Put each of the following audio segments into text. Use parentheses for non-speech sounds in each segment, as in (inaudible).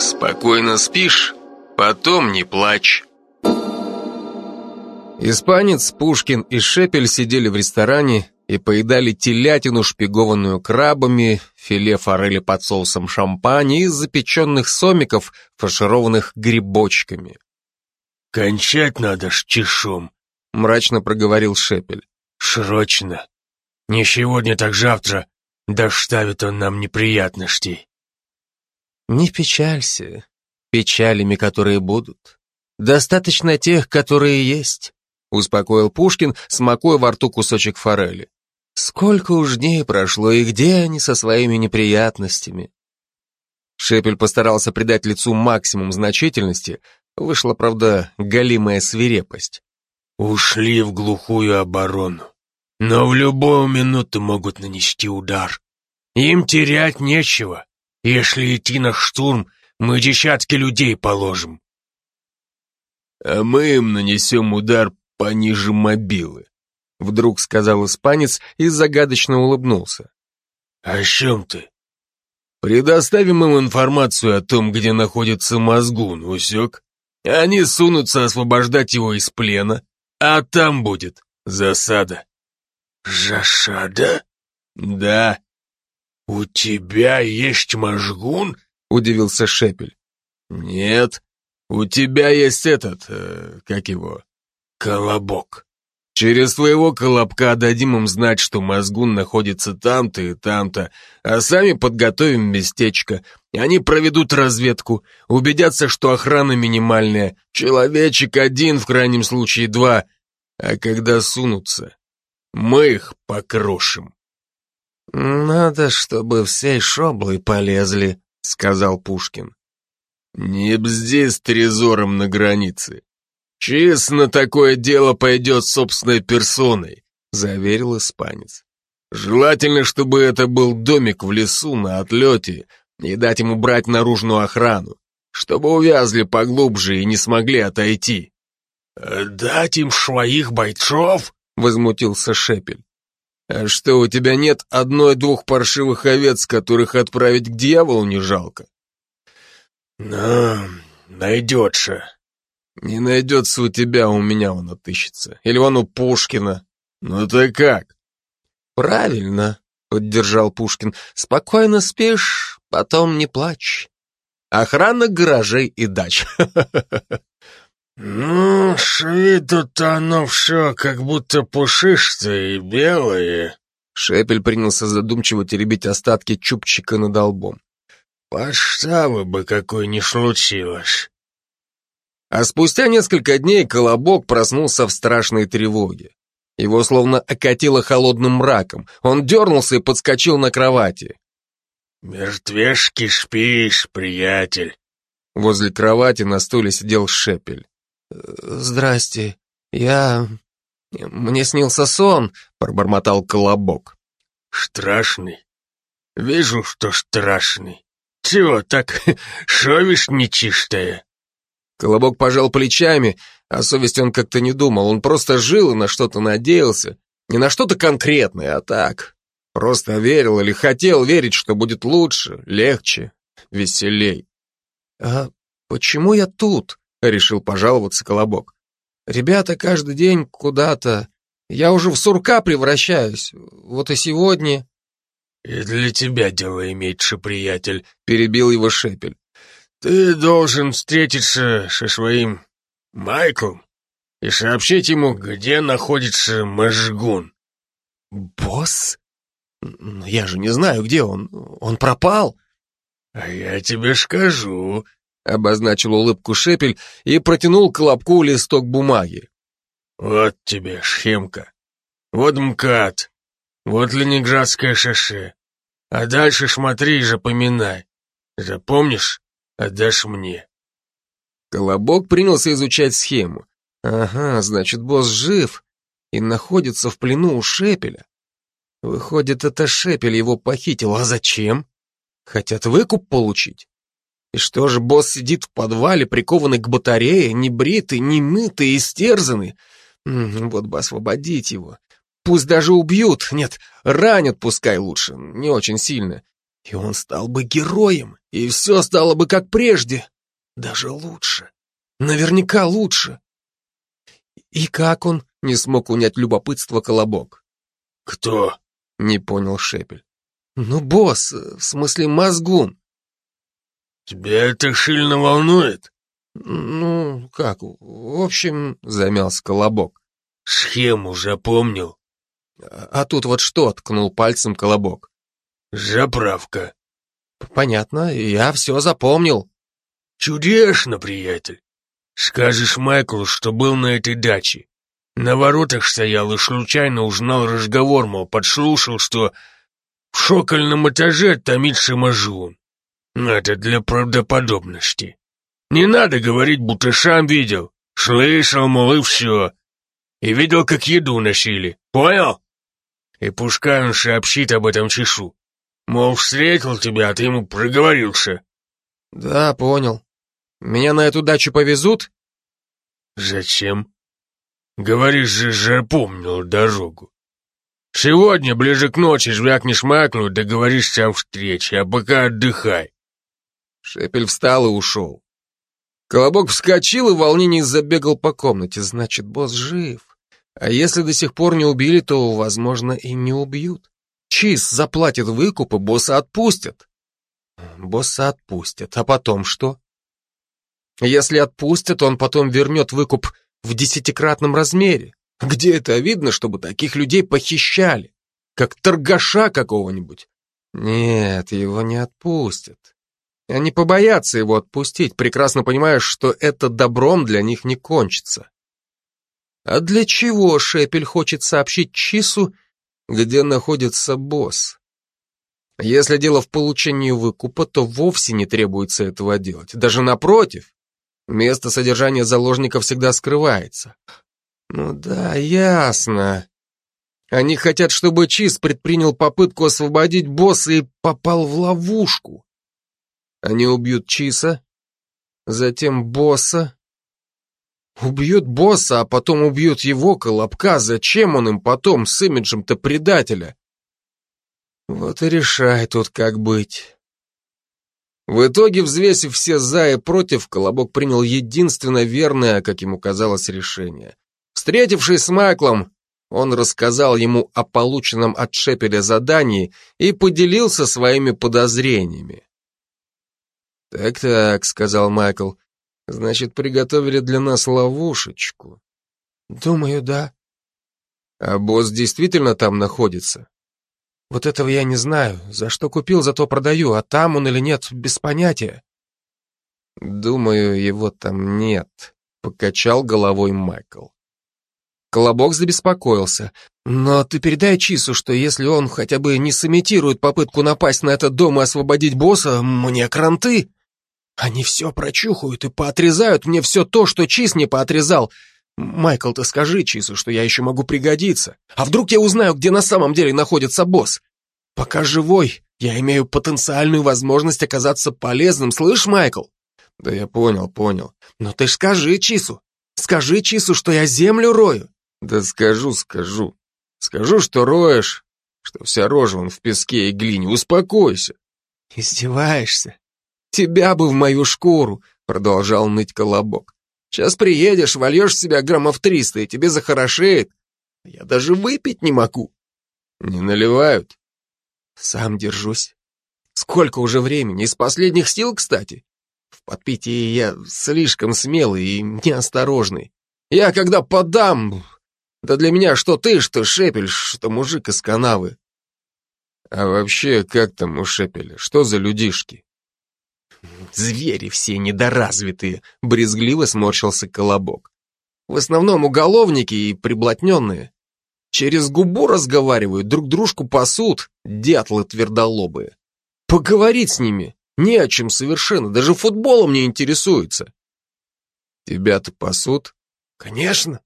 Спокойно спишь, потом не плачь. Испанец, Пушкин и Шепель сидели в ресторане и поедали телятину, шпигованную крабами, филе форели под соусом шампани и запеченных сомиков, фаршированных грибочками. «Кончать надо с чешом», — мрачно проговорил Шепель. «Срочно. Не сегодня, так завтра. Доставит он нам неприятностей». «Не печалься печалями, которые будут. Достаточно тех, которые есть», — успокоил Пушкин, смакуя во рту кусочек форели. «Сколько уж дней прошло, и где они со своими неприятностями?» Шепель постарался придать лицу максимум значительности, вышла, правда, галимая свирепость. «Ушли в глухую оборону, но в любую минуту могут нанести удар. Им терять нечего. Если идти на штурм, мы десятки людей положим. А мы им нанесем удар пониже мобилы, вдруг сказал испанец и загадочно улыбнулся. О чем ты? Предоставим им информацию о том, где находится мозгун, усек? Они сунутся освобождать его из плена, а там будет засада. Засада? Да. У тебя есть мозгун? — удивился Шепель. «Нет, у тебя есть этот, э, как его, колобок. Через твоего колобка дадим им знать, что мозгун находится там-то и там-то, а сами подготовим местечко. Они проведут разведку, убедятся, что охрана минимальная, человечек один, в крайнем случае два, а когда сунутся, мы их покрошим». «Надо, чтобы всей шоблой полезли», — сказал Пушкин. «Не бзди с трезором на границе. На такое дело пойдет собственной персоной», — заверил испанец. «Желательно, чтобы это был домик в лесу на отлете и дать ему брать наружную охрану, чтобы увязли поглубже и не смогли отойти». «Дать им своих бойцов?» — возмутился Шепель. А что, у тебя нет одной-двух паршивых овец, которых отправить к дьяволу не жалко? Ну, найдется. Не найдется у тебя, у меня он отыщется. Или вон у Пушкина. Ну ты как? Правильно, поддержал Пушкин. Спокойно спишь, потом не плачь. Охрана гаражей и дач. (laughs) «Ну, с виду-то оно все как будто пушистое и белое». Шепель принялся задумчиво теребить остатки чубчика над долбом. «Подставы бы какой не случилось». А спустя несколько дней Колобок проснулся в страшной тревоге. Его словно окатило холодным мраком. Он дернулся и подскочил на кровати. «Мертвешки спишь, приятель». Возле кровати на стуле сидел Шепель. «Здрасте, я... Мне снился сон», — пробормотал Колобок. «Страшный? Вижу, что страшный. Чего так, (laughs) совесть нечистая?» Колобок пожал плечами, а совесть он как-то не думал. Он просто жил и на что-то надеялся. Не на что-то конкретное, а так. Просто верил или хотел верить, что будет лучше, легче, веселей. «А почему я тут?» Решил пожаловаться Колобок. Ребята каждый день куда-то. Я уже в сурка превращаюсь. Вот и сегодня. И для тебя дело имеется, приятель, перебил его Шепель. Ты должен встретиться со своим Майклом и сообщить ему, где находится Можгун. Босс? Я же не знаю, где он. Он пропал. А я тебе скажу, Обозначил улыбку Шепель и протянул Колобку листок бумаги. «Вот тебе схемка. Вот МКАД. Вот Ленинградское шоссе. А дальше смотри и запоминай. Запомнишь? Отдашь мне». Колобок принялся изучать схему. Ага, значит, босс жив и находится в плену у Шепеля. Выходит, это Шепель его похитил. А зачем? Хотят выкуп получить? И что же, босс сидит в подвале, прикованный к батарее, не бритый, не мытый, истерзанный? Вот бы освободить его. Пусть даже убьют, нет, ранят пускай лучше, не очень сильно. И он стал бы героем, и все стало бы как прежде. Даже лучше. Наверняка лучше. И как он? Не смог унять любопытство Колобок. Кто? Не понял Шепель. Ну, босс, в смысле мозгун. Тебя это сильно волнует? Ну, как, в общем, замялся Колобок. Схему запомнил? А, а тут вот что, ткнул пальцем Колобок. Заправка. Понятно, я все запомнил. Чудесно, приятель. Скажешь Майклу, что был на этой даче. На воротах стоял и случайно узнал разговор, мол, подслушал, что в шокольном этаже томит Шимажун. Это для правдоподобности. Не надо говорить, будто сам видел. Слышал, мол, и все. И видел, как еду носили. Понял? И пускай он сообщит об этом чешу. Мол, встретил тебя, а ты ему проговорился. Да, понял. Меня на эту дачу повезут? Зачем? Говоришь же, же помнил дорогу. Сегодня, ближе к ночи, жвякнешь маклу, договоришься о встрече, а пока отдыхай. Шепель встал и ушел. Колобок вскочил и в волнении забегал по комнате. Значит, босс жив. А если до сих пор не убили, то, возможно, и не убьют. Чиз заплатит выкуп, и босса отпустят. Босса отпустят. А потом что? Если отпустят, он потом вернет выкуп в десятикратном размере. Где это видно, чтобы таких людей похищали? Как торгаша какого-нибудь? Нет, его не отпустят. Они побоятся его отпустить, прекрасно понимая, что это добром для них не кончится. А для чего Шепель хочет сообщить Чису, где находится босс? Если дело в получении выкупа, то вовсе не требуется этого делать. Даже напротив, место содержания заложника всегда скрывается. Ну да, ясно. Они хотят, чтобы Чиз предпринял попытку освободить босса и попал в ловушку. Они убьют Чиса, затем босса. Убьют босса, а потом убьют его, Колобка. Зачем он им потом с имиджем-то предателя? Вот и решай тут, как быть. В итоге, взвесив все за и против, Колобок принял единственно верное, как ему казалось, решение. Встретившись с Майклом, он рассказал ему о полученном от Шепеля задании и поделился своими подозрениями. «Так-так», — сказал Майкл, — «значит, приготовили для нас ловушечку». «Думаю, да». «А босс действительно там находится?» «Вот этого я не знаю. За что купил, зато продаю, а там он или нет, без понятия». «Думаю, его там нет», — покачал головой Майкл. Колобок забеспокоился. «Но ты передай Чису, что если он хотя бы не сымитирует попытку напасть на этот дом и освободить босса, мне кранты!» Они все прочухают и поотрезают мне все то, что Чиз не поотрезал. Майкл, ты скажи Чизу, что я еще могу пригодиться. А вдруг я узнаю, где на самом деле находится босс? Пока живой, я имею потенциальную возможность оказаться полезным, слышь, Майкл? Да я понял, понял. Но ты ж скажи Чису. Скажи Чису, что я землю рою. Да скажу, скажу. Скажу, что роешь, что вся рожа вон в песке и глине. Успокойся. Издеваешься? Тебя бы в мою шкуру, продолжал ныть Колобок. Сейчас приедешь, вольешь в себя граммов триста, и тебе захорошеет. Я даже выпить не могу. Не наливают? Сам держусь. Сколько уже времени? Из последних сил, кстати. В подпитии я слишком смелый и неосторожный. Я когда подам... Да для меня что ты, что Шепель, что мужик из канавы. А вообще, как там у Шепеля? Что за людишки? Звери все недоразвитые, брезгливо сморщился колобок. В основном уголовники и приблотненные. Через губу разговаривают, друг дружку пасут, дятлы твердолобые. Поговорить с ними не о чем совершенно, даже футболом не интересуются. Тебя-то пасут? Конечно.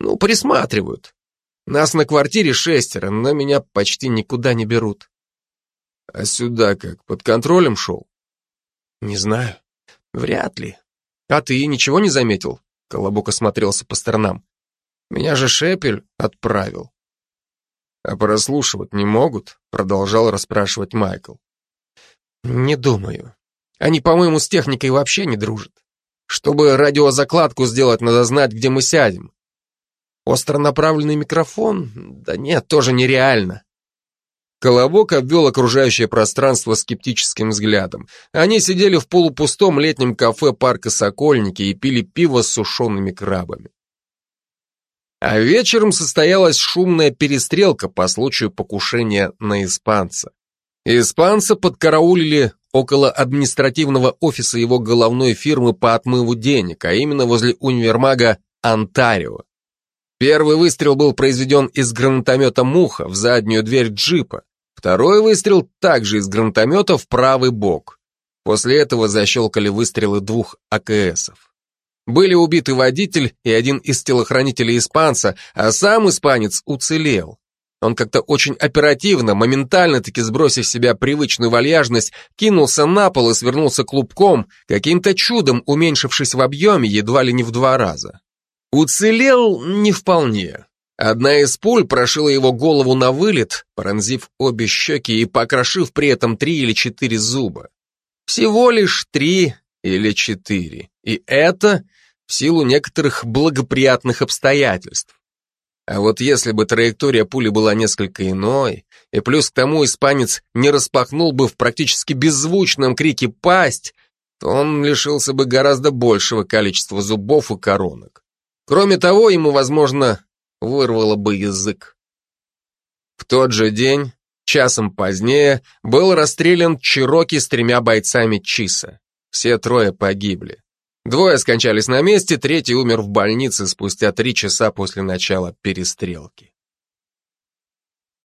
Ну, присматривают. Нас на квартире шестеро, но меня почти никуда не берут. А сюда как, под контролем шел? Не знаю. Вряд ли. А ты ничего не заметил? Колобок осмотрелся по сторонам. Меня же Шепель отправил. А прослушивать не могут? Продолжал расспрашивать Майкл. Не думаю. Они, по-моему, с техникой вообще не дружат. Чтобы радиозакладку сделать, надо знать, где мы сядем. Остронаправленный микрофон? Да нет, тоже нереально. Колобок обвел окружающее пространство скептическим взглядом. Они сидели в полупустом летнем кафе парка Сокольники и пили пиво с сушеными крабами. А вечером состоялась шумная перестрелка по случаю покушения на испанца. Испанца подкараулили около административного офиса его головной фирмы по отмыву денег, а именно возле универмага Онтарио. Первый выстрел был произведен из гранатомета «Муха» в заднюю дверь джипа, второй выстрел также из гранатомета в правый бок. После этого защелкали выстрелы двух АКСов. Были убиты водитель и один из телохранителей испанца, а сам испанец уцелел. Он как-то очень оперативно, моментально-таки сбросив с себя привычную вальяжность, кинулся на пол и свернулся клубком, каким-то чудом уменьшившись в объеме едва ли не в два раза. Уцелел не вполне. Одна из пуль прошила его голову на вылет, пронзив обе щеки и покрошив при этом три или четыре зуба. Всего лишь три или четыре. И это в силу некоторых благоприятных обстоятельств. А вот если бы траектория пули была несколько иной, и плюс к тому испанец не распахнул бы в практически беззвучном крике «пасть», то он лишился бы гораздо большего количества зубов и коронок. Кроме того, ему, возможно, вырвало бы язык. В тот же день, часом позднее, был расстрелян Чироки с тремя бойцами Чиса. Все трое погибли. Двое скончались на месте, третий умер в больнице спустя три часа после начала перестрелки.